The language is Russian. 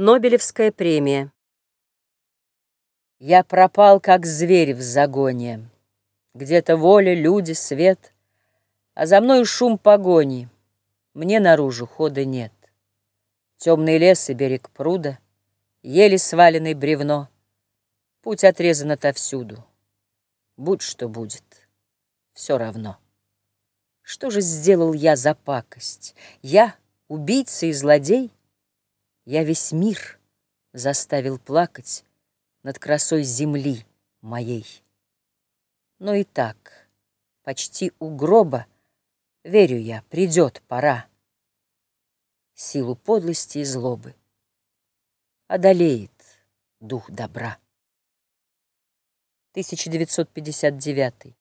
Нобелевская премия. Я пропал, как зверь в загоне. Где-то воля, люди, свет, А за мною шум погони. Мне наружу хода нет. Темный лес и берег пруда, Еле сваленное бревно. Путь отрезан отовсюду. Будь что будет, все равно. Что же сделал я за пакость? Я, убийца и злодей? Я весь мир заставил плакать Над красой земли моей. Но и так, почти у гроба, Верю я, придет пора. Силу подлости и злобы Одолеет дух добра. 1959